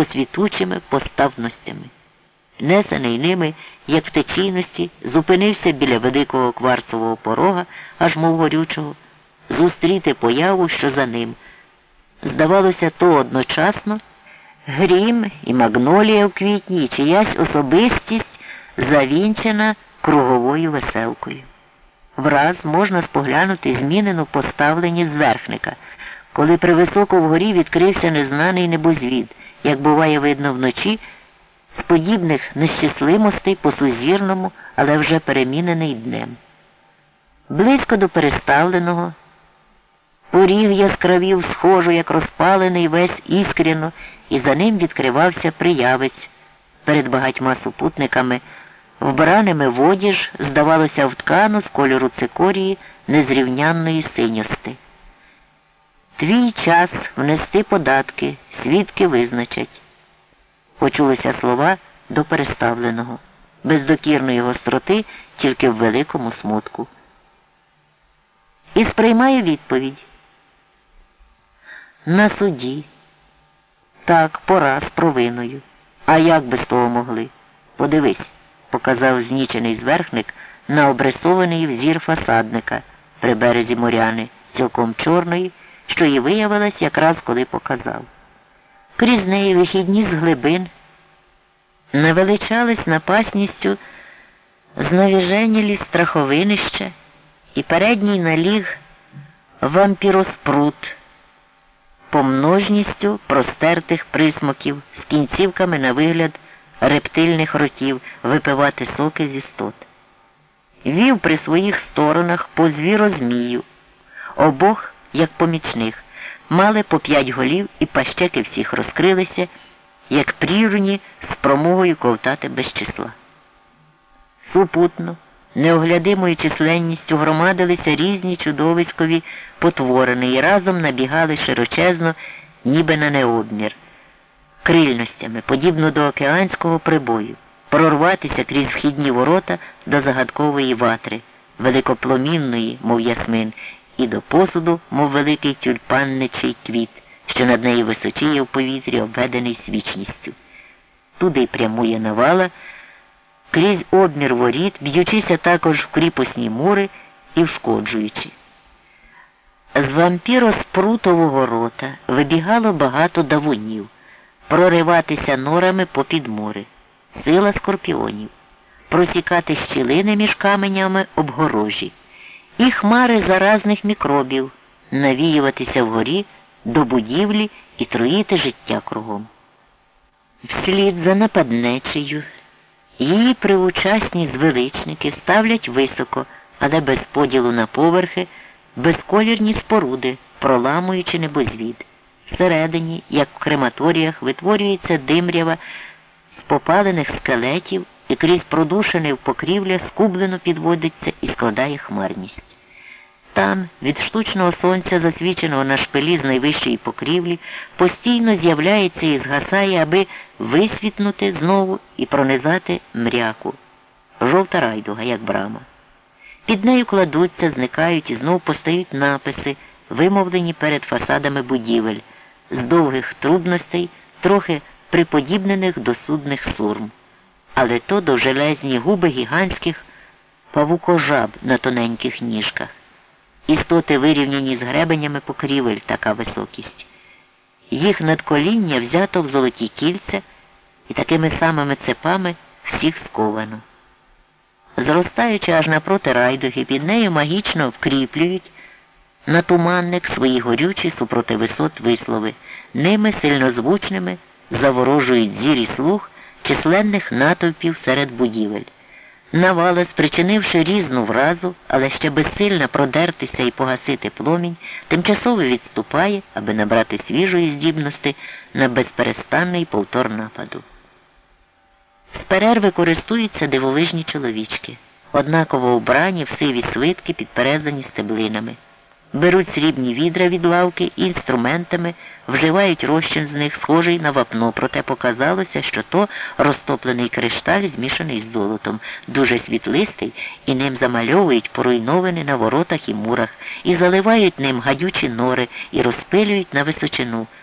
посвітучими поставностями. Несений ними, як в течійності, зупинився біля великого кварцового порога, аж мов горючого, зустріти появу, що за ним. Здавалося, то одночасно грім і магнолія в квітні, і чиясь особистість завінчена круговою веселкою. Враз можна споглянути змінену поставленість зверхника, коли привисоко вгорі відкрився незнаний небозвід, як буває видно вночі, з подібних нещасливостей по сузірному, але вже перемінений днем. Близько до переставленого, поріг яскравів схожу, як розпалений весь іскряно, і за ним відкривався приявець перед багатьма супутниками, вбраними в одіж, здавалося, вткано з кольору цикорії незрівнянної синьости. Твій час внести податки, свідки визначать. Почулися слова до переставленого, без докірної гостроти, тільки в великому смутку. І сприймаю відповідь. На суді. Так, пора з провиною. А як без того могли? Подивись, показав знічений зверхник на обрисований взір фасадника при березі моряни, цілком чорної, що і виявилась якраз коли показав. Крізь неї вихідні з глибин навеличались напасністю знавіженілі страховинища і передній наліг вампіроспрут помножністю простертих присмоків з кінцівками на вигляд рептильних ротів випивати соки зі стот. Вів при своїх сторонах по звірозмію, обох, як помічних, мали по п'ять голів і пащеки всіх розкрилися, як прірні з промогою ковтати без числа. Супутно, неоглядимою численністю громадилися різні чудовиськові потворини і разом набігали широчезно, ніби на необмір, крильностями, подібно до океанського прибою, прорватися крізь вхідні ворота до загадкової ватри, великопломінної, мов ясмин, і до посуду, мов великий тюльпанничий квіт, що над нею височіє в повітрі, обведений свічністю. Туди прямує навала, крізь обмір воріт, б'ючися також в кріпосні мури і вшкоджуючи. З вампіроспрутового рота вибігало багато давунів, прориватися норами попід мури, сила скорпіонів, просікати щілини між каменями обгорожі, і хмари заразних мікробів, навіюватися вгорі до будівлі і троїти життя кругом. Вслід за нападнечею її приучасні звеличники ставлять високо, але без поділу на поверхи безколірні споруди, проламуючи небозвід. Всередині, як в крематоріях, витворюється димрява з попалених скелетів і крізь продушене в покрівля скублено підводиться і складає хмарність. Там, від штучного сонця, засвіченого на шпилі з найвищої покрівлі, постійно з'являється і згасає, аби висвітнути знову і пронизати мряку. Жовта райдуга, як брама. Під нею кладуться, зникають і знов постають написи, вимовлені перед фасадами будівель, з довгих трудностей, трохи приподібнених до судних сурм. Але то довжелезні губи гігантських павукожаб на тоненьких ніжках. Істоти вирівняні з гребенями покрівель така високість. Їх надкоління взято в золоті кільця і такими самими цепами всіх сковано. Зростаючи аж напроти райдухи, під нею магічно вкріплюють на туманник свої горючі супроти висот вислови, ними сильнозвучними заворожують зір і слух численних натовпів серед будівель. Навала, спричинивши різну вразу, але ще безсильно продертися і погасити пломінь, тимчасово відступає, аби набрати свіжої здібності на безперестанний повтор нападу. З перерви користуються дивовижні чоловічки, однаково убрані в сиві свитки, підперезані стеблинами. Беруть срібні відра від лавки і інструментами, вживають розчин з них, схожий на вапно, проте показалося, що то розтоплений кришталь, змішаний з золотом, дуже світлистий, і ним замальовують поруйновини на воротах і мурах, і заливають ним гадючі нори, і розпилюють на височину.